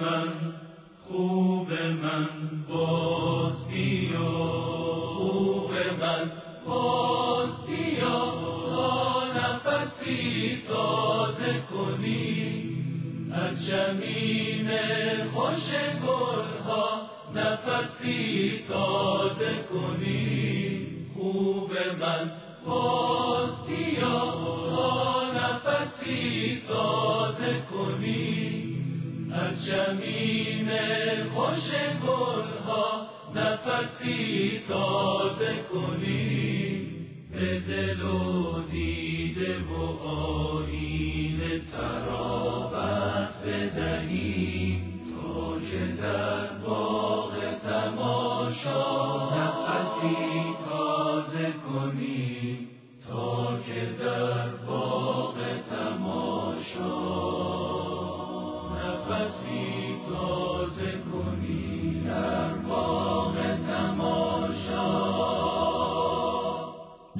من خوب من باز بیا. خوب من باز بیا. تا نفسی تازه کنی. از جمیم خوش گلها نفسی تازه کنی. خوب من باز بیا. جمیم خوش گلها نفسی تازه کنی. به دل و دیده و آین ترابت بدهی. تا که در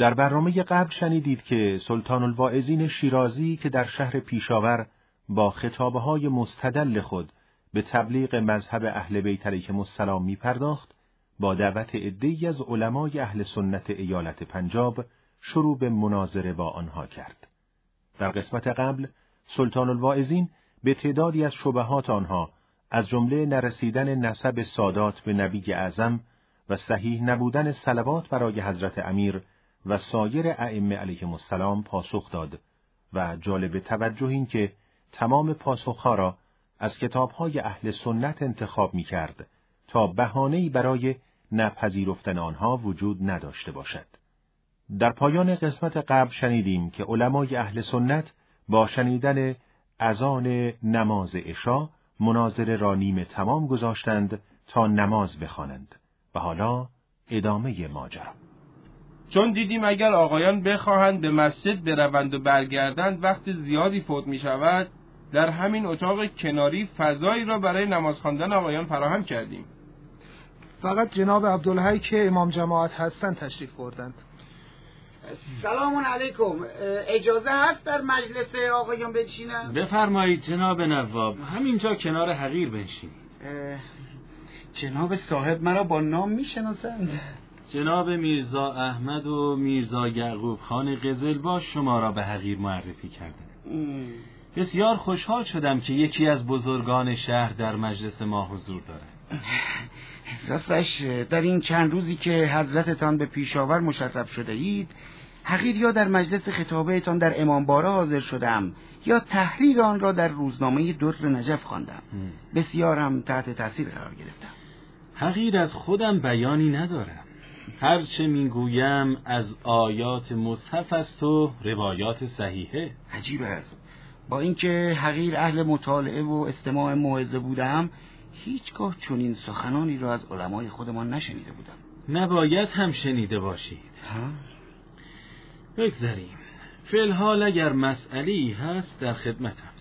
در برنامه قبل شنیدید که سلطان الواعظین شیرازی که در شهر پیشاور با خطابه های مستدل خود به تبلیغ مذهب اهل بیت علیهم السلام می پرداخت، با دعوت عده‌ای از علمای اهل سنت ایالت پنجاب شروع به مناظره با آنها کرد. در قسمت قبل سلطان الواعظین به تعدادی از شبهات آنها از جمله نرسیدن نسب سادات به نبی اعظم و صحیح نبودن صلوات برای حضرت امیر و سایر ائمه علیهم السلام پاسخ داد و جالب توجه این که تمام پاسخها را از کتابهای اهل سنت انتخاب می کرد تا بهانه‌ای برای نپذیرفتن آنها وجود نداشته باشد. در پایان قسمت قبل شنیدیم که علمای اهل سنت با شنیدن اذان نماز عشا مناظره را نیمه تمام گذاشتند تا نماز بخوانند و حالا ادامه ماجرا چون دیدیم اگر آقایان بخواهند به مسجد بروند و برگردند وقت زیادی فوت می شود در همین اتاق کناری فضایی را برای نماز خواندن آقایان فراهم کردیم. فقط جناب عبدالحی که امام جماعت هستند تشریف بردند. سلام علیکم. اجازه هست در مجلس آقایان بنشینم؟ بفرمایید جناب نواب همینجا کنار حقیر بنشینید اه، جناب صاحب مرا با نام می‌شناسند؟ جناب میرزا احمد و میرزا یعقوب خان قزلباش شما را به حقیر معرفی کردند بسیار خوشحال شدم که یکی از بزرگان شهر در مجلس ما حضور دارد. راستش در این چند روزی که حضرتتان به پیشاور مشرف شده اید حقیر یا در مجلس خطابهتان در امامباره حاضر شدم یا تحریر آن را در روزنامه در نجف خواندم. بسیارم تحت تاثیر قرار گرفتم. حقیر از خودم بیانی ندارم هرچه می‌گویم از آیات مصحف است و روایات صحیحه. عجیب است با اینکه حقیر اهل مطالعه و استماع موعظه بودم هیچگاه چنین سخنانی را از علمای خودمان نشنیده بودم. نباید هم شنیده باشید. ها؟ بگذریم فیلحال اگر مسئله هست در خدمتم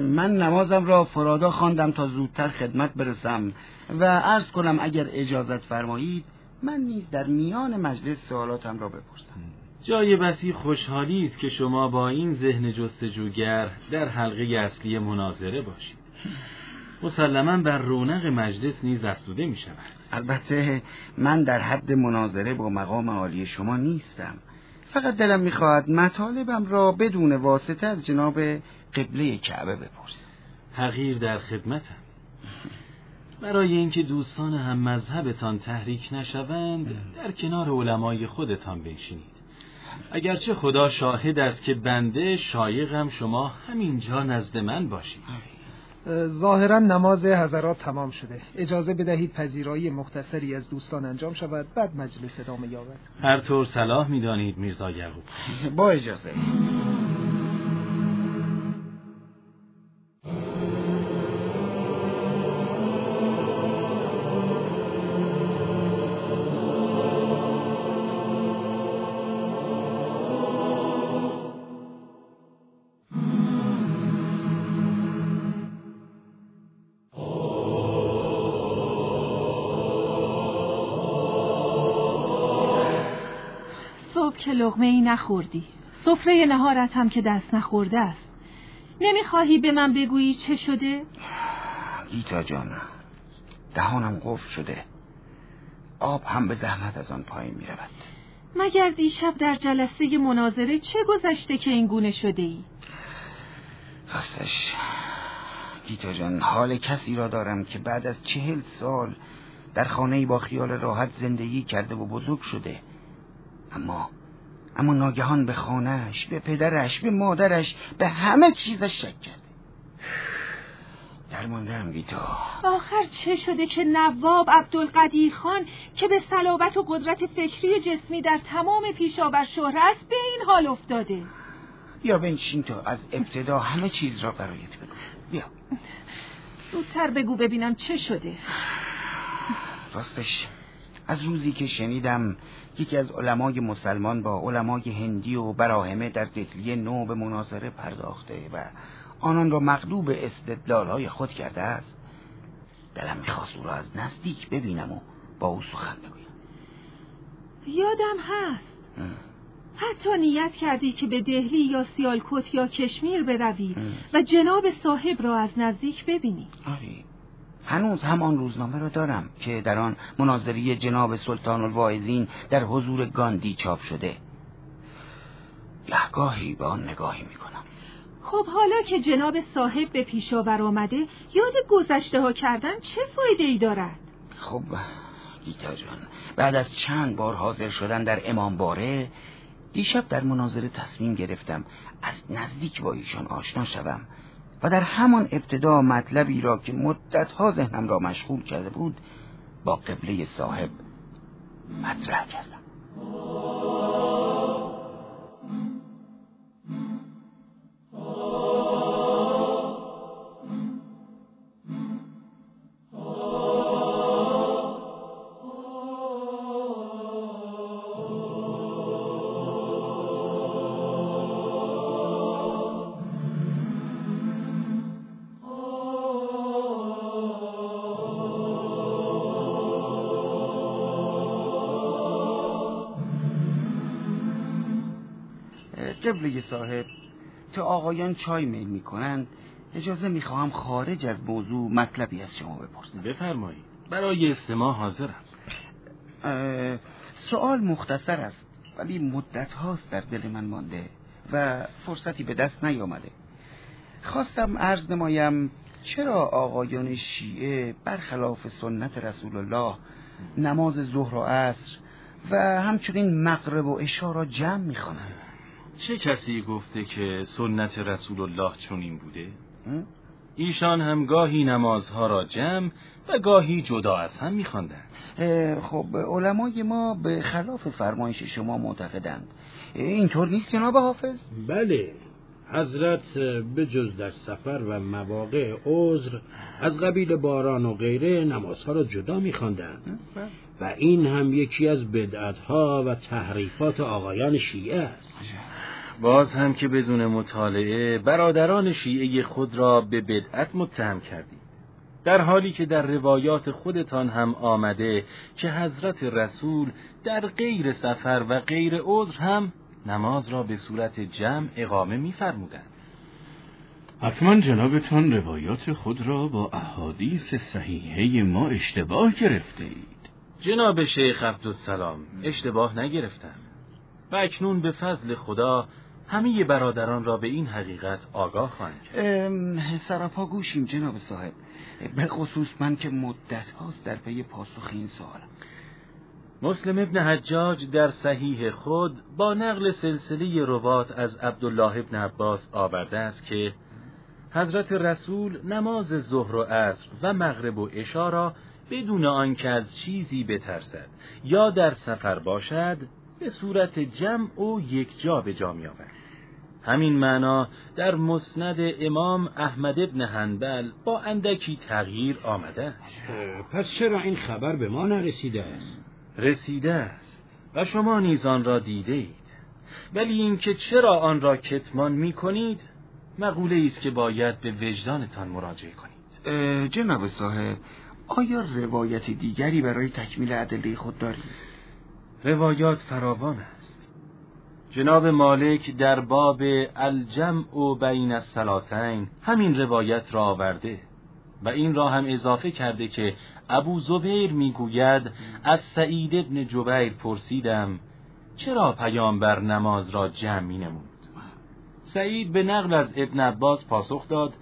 من نمازم را فرادا خواندم تا زودتر خدمت برسم و عرض کنم اگر اجازت فرمایید من نیز در میان مجلس سوالاتم را بپرسم. جای بسی خوشحالی است که شما با این ذهن جستجوگر در حلقه اصلی مناظره باشید. مسلما بر رونق مجلس نیز افزوده می شود. البته من در حد مناظره با مقام عالی شما نیستم. فقط دلم می‌خواهد مطالبم را بدون واسطه از جناب قبله کعبه بپرسم. حقیر در خدمتم. برای اینکه دوستان هم مذهبتان تحریک نشوند در کنار علمای خودتان بنشینید. اگرچه خدا شاهد است که بنده شایقم شما همینجا نزد من باشید. ظاهرا نماز حضرات تمام شده. اجازه بدهید پذیرایی مختصری از دوستان انجام شود. بعد مجلس ادامه یابد. هر طور صلاح می‌دانید میرزا یعقوب. با اجازه. صبح که لغمه ای نخوردی. سفره نهارت هم که دست نخورده است. نمی‌خواهی به من بگویی چه شده؟ گیتا جان دهانم قفل شده. آب هم به زحمت از آن پایین می رود مگر دیشب در جلسه مناظره چه گذشته که این گونه شده ای؟ راستش گیتا جان حال کسی را دارم که بعد از چهل سال در خانه با خیال راحت زندگی کرده و بزرگ شده. اما اما ناگهان به خانهش به پدرش به مادرش به همه چیزش شک کرده. درمانده هم گیتا آخر چه شده که نواب عبدالقدیر خان که به صلابت و قدرت فکری جسمی در تمام پیشاور شهر است به این حال افتاده. بیا بنشین تا از ابتدا همه چیز را برایت بگو. بیا. زودتر بگو ببینم چه شده. راستش از روزی که شنیدم یکی از علمای مسلمان با علمای هندی و براهمه در دهلی نو به مناظره پرداخته و آنان را مغلوب استدلال های خود کرده است. دلم می‌خواست او را از نزدیک ببینم و با او سخن بگویم. یادم هست. حتی نیت کردی که به دهلی یا سیالکوت یا کشمیر بروی و جناب صاحب را از نزدیک ببینی. آری. هنوز همان روزنامه را دارم که در آن مناظری جناب سلطان الواعظین در حضور گاندی چاپ شده. گهگاهی به آن نگاهی می‌کنم. خب حالا که جناب صاحب به پیشاور آمده یاد گذشته ها کردن چه فایده ای دارد؟ خب گیتا جان بعد از چند بار حاضر شدن در امام باره دیشب در مناظره تصمیم گرفتم از نزدیک با ایشان آشنا شوم. و در همان ابتدا مطلبی را که مدتها ذهنم را مشغول کرده بود با قبله صاحب مطرح کردم. قبله صاحب تا آقایان چای میل می‌کنند. اجازه می‌خواهم خارج از موضوع مطلبی از شما بپرسم. بفرمایید. برای استماع حاضرم. سوال مختصر است ولی مدت هاست در دل من مانده و فرصتی به دست نیامده. خواستم عرض نمایم چرا آقایان شیعه برخلاف سنت رسول الله نماز ظهر و عصر و همچنین مغرب و عشا را جمع می‌خوانند؟ چه کسی گفته که سنت رسول الله چنین بوده؟ ایشان هم گاهی نمازها را جمع و گاهی جدا از هم میخواندند. خب علمای ما به خلاف فرمایش شما معتقدند. اینطور نیست جناب حافظ؟ بله حضرت به جز در سفر و مواقع عذر از قبیل باران و غیره نمازها را جدا میخواندند. و این هم یکی از بدعتها و تحریفات آقایان شیعه است. باز هم که بدون مطالعه برادران شیعه خود را به بدعت متهم کردید. در حالی که در روایات خودتان هم آمده که حضرت رسول در غیر سفر و غیر عذر هم نماز را به صورت جمع اقامه می‌فرمودند. حتما جنابتان روایات خود را با احادیث صحیحه ما اشتباه گرفته اید جناب شیخ عبدالسلام اشتباه نگرفتم و اکنون به فضل خدا همه برادران را به این حقیقت آگاه خواهند کرد. سراپا گوشیم جناب صاحب به خصوص من که مدت هاست در پی پاسخ این سوالم مسلم ابن حجاج در صحیح خود با نقل سلسله روات از عبدالله ابن عباس آورده است که حضرت رسول نماز ظهر و عصر و مغرب و عشا را بدون آنکه از چیزی بترسد یا در سفر باشد به صورت جمع و یک جا به جا می آورد. همین معنا در مسند امام احمد ابن حنبل با اندکی تغییر آمده است. پس چرا این خبر به ما نرسیده است؟ رسیده است و شما نیز آن را دیده اید. ولی اینکه چرا آن را کتمان می کنید مقوله است که باید به وجدانتان مراجعه کنید. جناب صاحب آیا روایت دیگری برای تکمیل ادله خود دارید؟ روایات فراوان است. جناب مالک در باب الجمع و بین الصلاتین همین روایت را آورده و این را هم اضافه کرده که ابو زبیر می‌گوید از سعید ابن جبیر پرسیدم چرا پیامبر نماز را جمع می نمود؟ سعید به نقل از ابن عباس پاسخ داد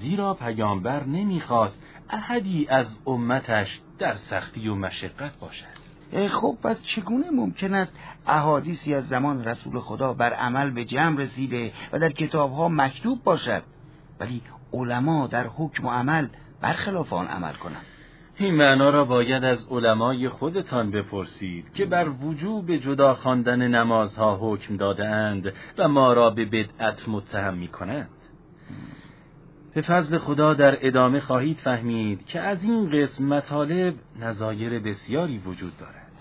زیرا پیامبر نمی‌خواست احدی از امتش در سختی و مشقت باشد خب پس چگونه ممکن است احادیثی از زمان رسول خدا بر عمل به جمع رسیده و در کتابها مکتوب باشد ولی علما در حکم و عمل برخلاف آن عمل کنند این معنا را باید از علمای خودتان بپرسید که بر وجوب جدا خواندن نمازها حکم دادهاند و ما را به بدعت متهم می کنند. به فضل خدا در ادامه خواهید فهمید که از این قسم مطالب نظایر بسیاری وجود دارد.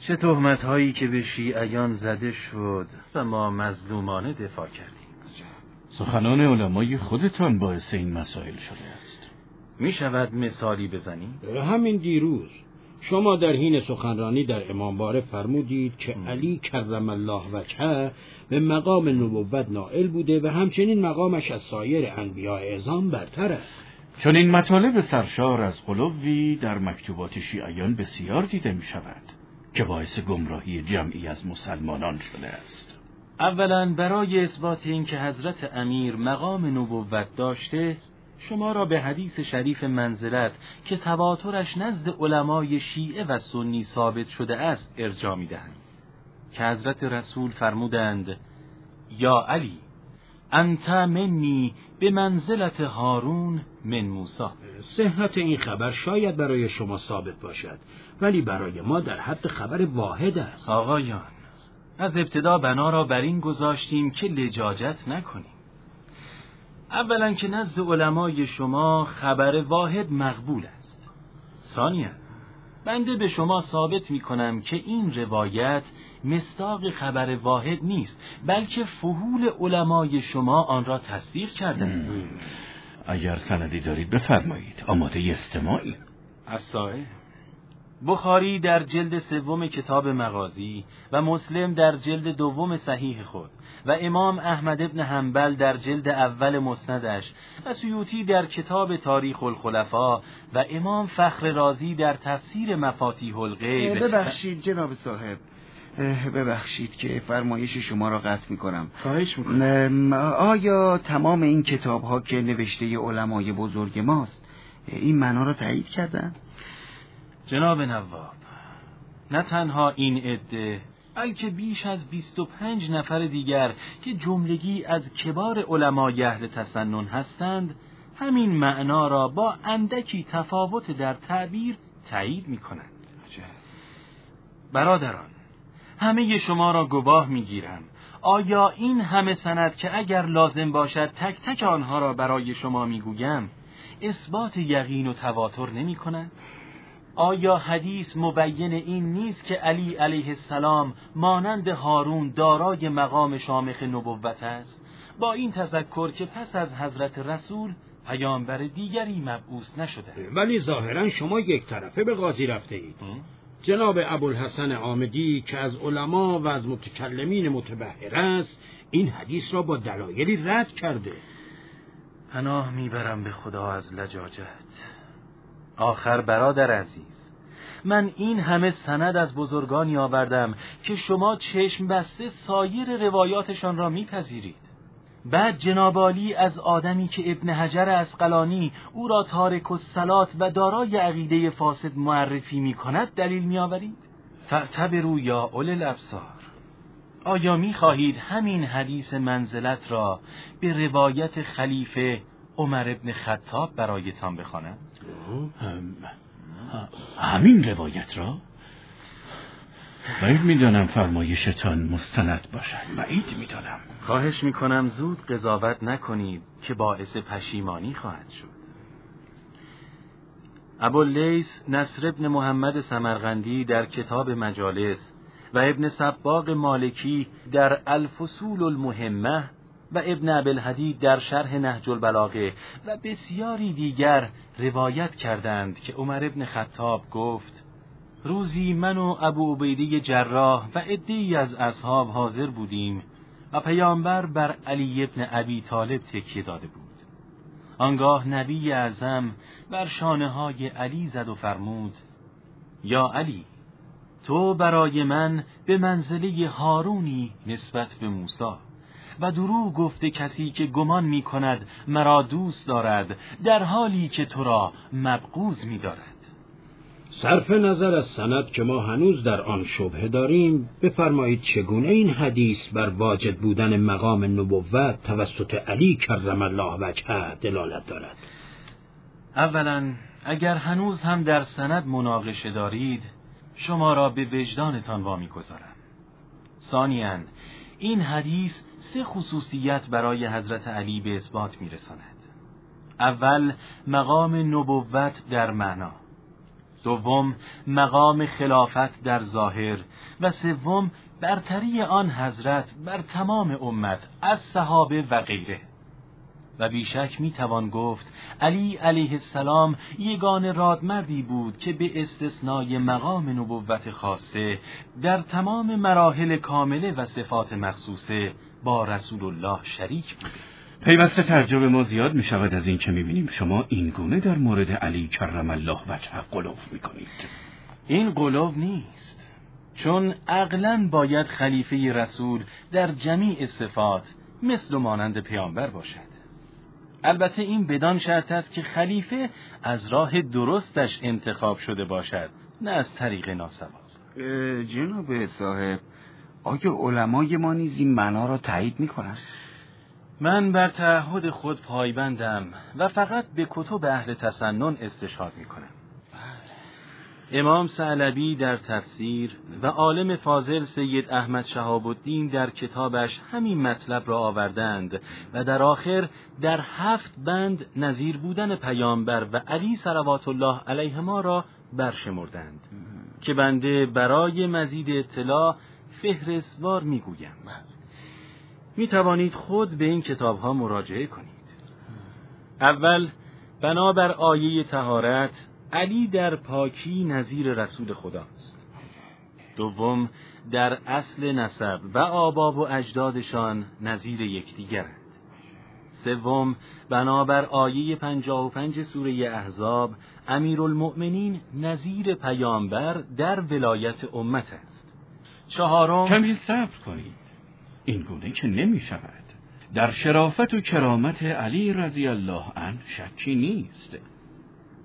چه تهمت هایی که به شیعیان زده شد و ما مظلومانه دفاع کردیم. سخنان علمای خودتان باعث این مسائل شده است. می شود مثالی بزنیم؟ همین دیروز شما در حین سخنرانی در امامباره فرمودید که علی کرم الله وجهه به مقام نبوت نائل بوده و همچنین مقامش از سایر انبیاء اعظام برتر است. چون این مطالب سرشار از قلوبی در مکتوبات شیعیان بسیار دیده می شود که باعث گمراهی جمعی از مسلمانان شده است. اولا برای اثبات اینکه حضرت امیر مقام نبوت داشته شما را به حدیث شریف منزلت که تواترش نزد علمای شیعه و سنی ثابت شده است ارجا می دهند که حضرت رسول فرمودند یا علی انت منی به منزلت هارون من موسا صحت این خبر شاید برای شما ثابت باشد ولی برای ما در حد خبر واحد است. آقایان از ابتدا بنا را بر این گذاشتیم که لجاجت نکنیم. اولا که نزد علمای شما خبر واحد مقبول است. ثانیا بنده به شما ثابت می کنم که این روایت مستاق خبر واحد نیست بلکه فهول علمای شما آن را تصدیق کردند اگر سندی دارید بفرمایید. آماده استماعی. از بخاری در جلد سوم کتاب مغازی و مسلم در جلد دوم صحیح خود و امام احمد ابن حنبل در جلد اول مسندش و سیوطی در کتاب تاریخ الخلفا و امام فخر رازی در تفسیر مفاتیح الغیب. ببخشید جناب صاحب. ببخشید که فرمایش شما را قطع می کنم خواهش می‌کنم. آیا تمام این کتاب ها که نوشته علمای بزرگ ماست این معنا را تایید کردن؟ جناب نواب نه تنها این عده بلکه بیش از 25 نفر دیگر که جملگی از کبار علمای اهل تسنن هستند همین معنا را با اندکی تفاوت در تعبیر تایید می کنند برادران همه شما را گواه می گیرم آیا این همه سند که اگر لازم باشد تک تک آنها را برای شما می گویم اثبات یقین و تواتر نمی کنند؟ آیا حدیث مبین این نیست که علی علیه السلام مانند هارون دارای مقام شامخ نبوت است؟ با این تذکر که پس از حضرت رسول پیامبر دیگری مبعوث نشده. ولی ظاهرا شما یک طرفه به قاضی رفته اید. جناب ابوالحسن آمدی که از علما و از متکلمین متبهر است این حدیث را با دلایلی رد کرده. پناه می‌برم به خدا از لجاجت. آخر برادر عزیز من این همه سند از بزرگانی آوردم که شما چشم بسته سایر روایاتشان را میپذیرید بعد جناب از آدمی که ابن حجر اسقلانی او را تارک و سلات و دارای عقیده فاسد معرفی می کند دلیل می آورید؟ فاعتبروا یا اول الابصار آیا می خواهید همین حدیث منزلت را به روایت خلیفه عمر ابن خطاب برایتان بخوانم؟ همین روایت را؟ بعید می‌دانم فرمایشتان مستند باشد. بعید می‌دانم. خواهش می‌کنم زود قضاوت نکنید که باعث پشیمانی خواهد شد. ابواللیس نصر ابن محمد سمرغندی در کتاب مجالس و ابن سباق مالکی در الفصول المهمه و ابن عبدالحدید در شرح نهج البلاغه و بسیاری دیگر روایت کردند که عمر ابن خطاب گفت روزی من و ابو عبیده جراح و عدهای از اصحاب حاضر بودیم و پیامبر بر علی ابن ابی طالب تکیه داده بود. آنگاه نبی اعظم بر شانه های علی زد و فرمود یا علی تو برای من به منزله هارونی نسبت به موسی. و دروغ گفته کسی که گمان می کند مرا دوست دارد در حالی که تو را مبغوز می دارد صرف نظر از سند که ما هنوز در آن شبه داریم بفرمایید چگونه این حدیث بر واجد بودن مقام نبوت توسط علی کرم الله وجهه دلالت دارد؟ اولا اگر هنوز هم در سند مناقشه دارید شما را به وجدانتان وامی گذارم ثانیا این حدیث سه خصوصیت برای حضرت علی به اثبات میرساند. اول مقام نبوت در معنا. دوم مقام خلافت در ظاهر. و سوم برتری آن حضرت بر تمام امت از صحابه و غیره. و بیشک می توان گفت علی علیه السلام یگان رادمردی بود که به استثنای مقام نبوت خاصه در تمام مراحل کامله و صفات مخصوصه با رسول الله شریک بوده. پیوسته تعجب ما زیاد می شود از این که می بینیم شما این گونه در مورد علی کرم الله وجهه قلوف می کنید این قلوب نیست. چون عقلا باید خلیفه رسول در جمیع صفات مثل و مانند پیامبر باشد. البته این بدان شرط است که خلیفه از راه درستش انتخاب شده باشد نه از طریق ناسواب. جناب صاحب آیا علمای ما نیز این معنا را تایید می کنند؟ من بر تعهد خود پایبندم و فقط به کتب اهل تسنن استشهاد می کنم. امام سعلبی در تفسیر و عالم فاضل سید احمد شهاب الدین در کتابش همین مطلب را آوردند و در آخر در هفت بند نظیر بودن پیامبر و علی صلوات الله علیهما را برشمردند که بنده برای مزید اطلاع فهرستوار می‌گویم. می توانید خود به این کتاب ها مراجعه کنید. اول بنابر آیه تهارت علی در پاکی نظیر رسول خداست. دوم در اصل نسب و آباب و اجدادشان نظیر یکدیگرند. سوم بنابر آیه پنجاه و پنج سوره احزاب امیرالمؤمنین نظیر پیامبر در ولایت امت است. چهارم. کمی صبر کنید. این گونه که نمی شود. در شرافت و کرامت علی رضی الله عنه شکی نیست.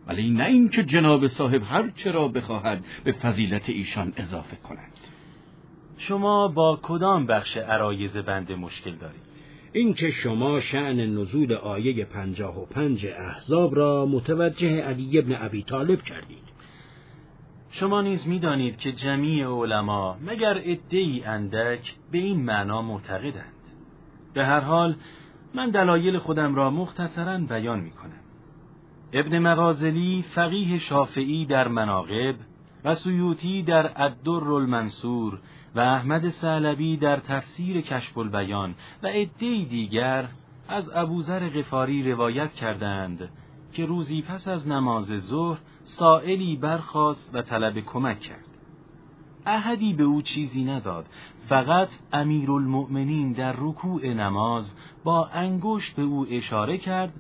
ولی نه اینکه جناب صاحب هر چرا بخواهد به فضیلت ایشان اضافه کنند شما با کدام بخش عرایز بنده مشکل دارید؟ اینکه شما شعن نزول آیه پنجاه و پنج احزاب را متوجه علی ابن ابی طالب کردید. شما نیز می‌دانید که جمیع علما مگر ادعی اندک به این معنا معتقدند. به هر حال من دلایل خودم را مختصرا بیان می کنم ابن مغازلی فقیه شافعی در مناقب و سیوطی در الدر المنصور و احمد سعلبی در تفسیر کشف البیان و عدهای دیگر از ابوذر غفاری روایت کردند که روزی پس از نماز ظهر سائلی برخاست و طلب کمک کرد. احدی به او چیزی نداد. فقط امیرالمؤمنین در رکوع نماز با انگشت به او اشاره کرد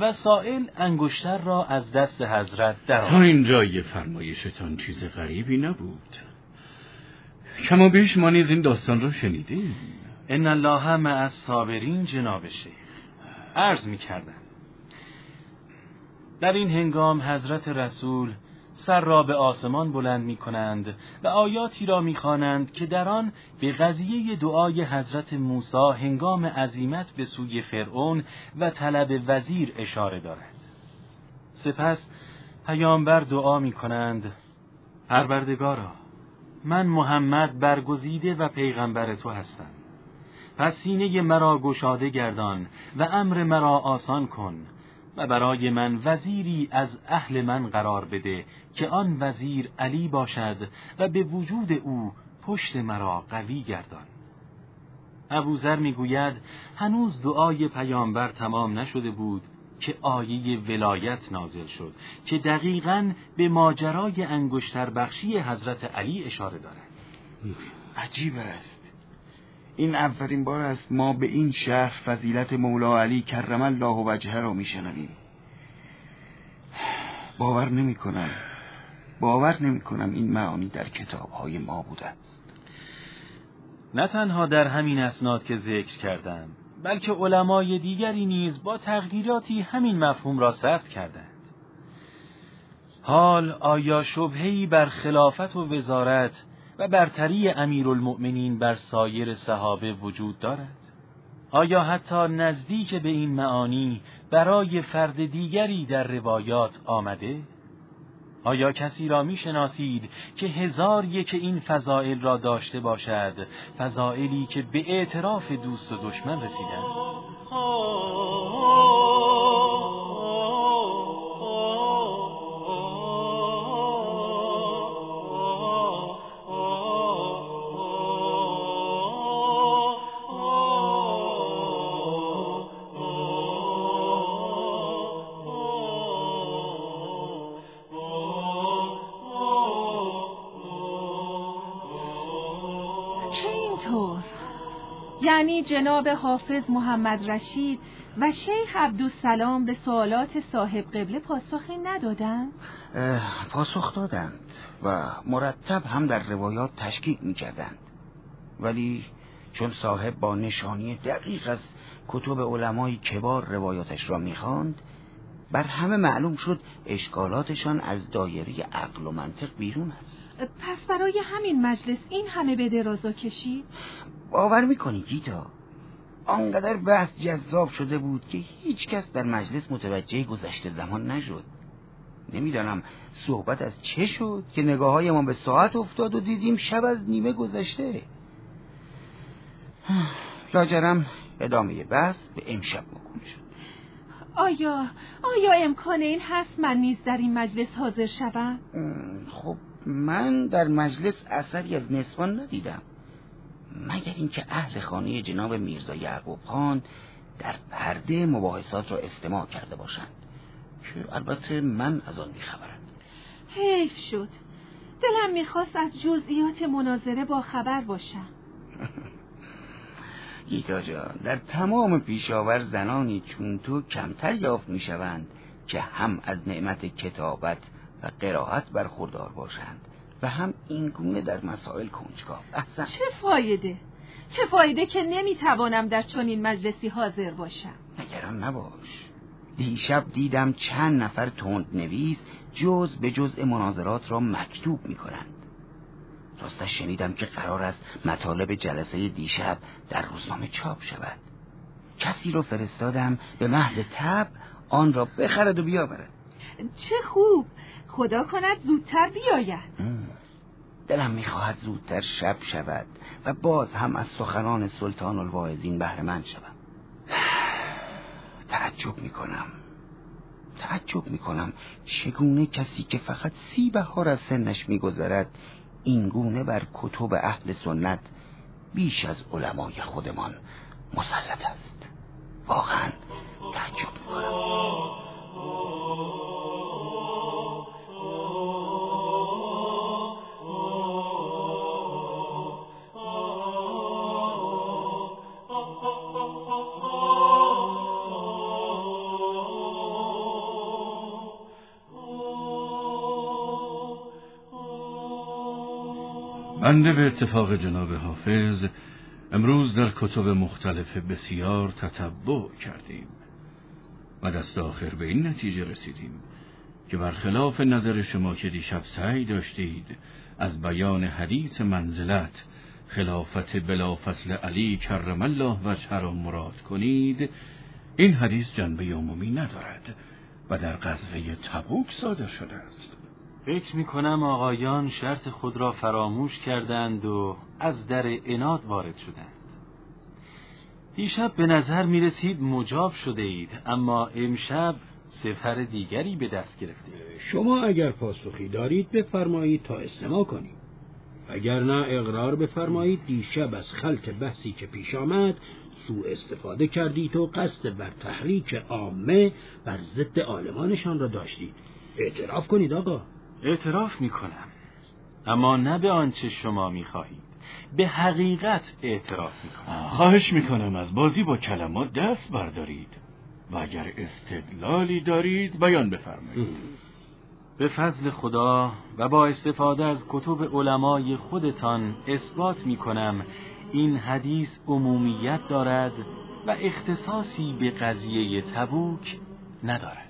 و سائل انگشتر را از دست حضرت در تا اینجا یه فرمایشتان چیز غریبی نبود. کما بیش ما نیز این داستان را شنیدیم ان الله مع الصابرین جناب شیخ. عرض می در این هنگام حضرت رسول سر را به آسمان بلند می کنند و آیاتی را می خوانند که در آن به قضیه دعای حضرت موسی هنگام عزیمت به سوی فرعون و طلب وزیر اشاره دارد. سپس پیامبر دعا می کنند پروردگارا من محمد برگزیده و پیغمبر تو هستم. پس سینه مرا گشاده گردان و امر مرا آسان کن و برای من وزیری از اهل من قرار بده که آن وزیر علی باشد و به وجود او پشت مرا قوی گردان. ابوذر می‌گوید هنوز دعای پیامبر تمام نشده بود که آیه ولایت نازل شد که دقیقا به ماجرای انگشتر بخشی حضرت علی اشاره دارد. عجیب است. این اولین بار است ما به این شهر فضیلت مولا علی کرم الله وجهه را میشنویم. باور نمی کنم باور نمی کنم این معانی در کتاب های ما است. نه تنها در همین اسناد که ذکر کردم بلکه علمای دیگری نیز با تغییراتی همین مفهوم را ثبت کردند. حال آیا شبهی بر خلافت و وزارت و برتری امیرالمؤمنین بر سایر صحابه وجود دارد؟ آیا حتی نزدیک به این معانی برای فرد دیگری در روایات آمده؟ آیا کسی را می شناسید که هزار یک این فضائل را داشته باشد فضائلی که به اعتراف دوست و دشمن رسیدند؟ یعنی جناب حافظ محمد رشید و شیخ عبدالسلام به سوالات صاحب قبله پاسخی ندادند؟ پاسخ دادند و مرتب هم در روایات تشکیک می کردند ولی چون صاحب با نشانی دقیق از کتب علمای کبار روایاتش را می‌خواند بر همه معلوم شد اشکالاتشان از دایره عقل و منطق بیرون است پس برای همین مجلس این همه به درازا کشید؟ باور می‌کنی گیتا؟ آنقدر بحث جذاب شده بود که هیچ کس در مجلس متوجه گذشته زمان نشد. نمی‌دانم صحبت از چه شد که نگاه های ما به ساعت افتاد و دیدیم شب از نیمه گذشته. لاجرم ادامه بحث به امشب مکون شد. آیا آیا امکان این هست من نیز در این مجلس حاضر شوم؟ خب من در مجلس اثری از نسوان ندیدم. مگر اینکه اهل خانه جناب میرزا یعقوب خان در پرده مباحثات را استماع کرده باشند. که البته من از آن بیخبرم. حیف شد. دلم می‌خواست از جزئیات مناظره با خبر باشم. گیتا جان در تمام پیشاور زنانی چون تو کمتر یافت می‌شوند که هم از نعمت کتابت و قرائت برخوردار باشند. و هم این گونه در مسائل کنجکاو. احسن. چه فایده؟ چه فایده که نمی‌توانم در چنین مجلسی حاضر باشم؟ نگران نباش. دیشب دیدم چند نفر تند نویس جز به جزء مناظرات را مکتوب می‌کنند. راستش شنیدم که قرار است مطالب جلسه دیشب در روزنامه چاپ شود. کسی رو فرستادم به محض تب آن را بخرد و بیاورد. چه خوب! خدا کند زودتر بیاید. دلم می‌خواهد زودتر شب شود و باز هم از سخنان سلطان الواعظین بهره مند شوم. تعجب می‌کنم. تعجب می‌کنم چگونه کسی که فقط سی بهار از سنش میگذرد این گونه بر کتب اهل سنت بیش از علمای خودمان مسلط است. واقعا تعجب می‌کنم. بنده به اتفاق جناب حافظ امروز در کتب مختلف بسیار تتبع کردیم و دست آخر به این نتیجه رسیدیم که برخلاف نظر شما که دیشب سعی داشتید از بیان حدیث منزلت خلافت بلافصل علی کرم الله وجهه را مراد کنید این حدیث جنبه عمومی ندارد و در غزوه تبوک صادر شده است. فکر می کنم آقایان شرط خود را فراموش کردند و از در اناد وارد شدند. دیشب به نظر می رسید مجاب شده اید اما امشب سفر دیگری به دست گرفته شما اگر پاسخی دارید بفرمایید تا استماع کنیم. اگر نه اقرار بفرمایید دیشب از خلط بحثی که پیش آمد سوء استفاده کردید و قصد بر تحریک عامه بر ضد عالمانشان را داشتید. اعتراف کنید آقا. اعتراف می کنم اما نه به آنچه شما می خواهید به حقیقت اعتراف می‌کنم. خواهش می‌کنم از بازی با کلمات دست بردارید. و اگر استدلالی دارید بیان بفرمایید. به فضل خدا و با استفاده از کتب علمای خودتان اثبات می‌کنم این حدیث عمومیت دارد و اختصاصی به قضیه تبوک ندارد.